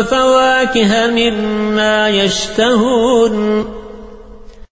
وفواكه مما يشتهون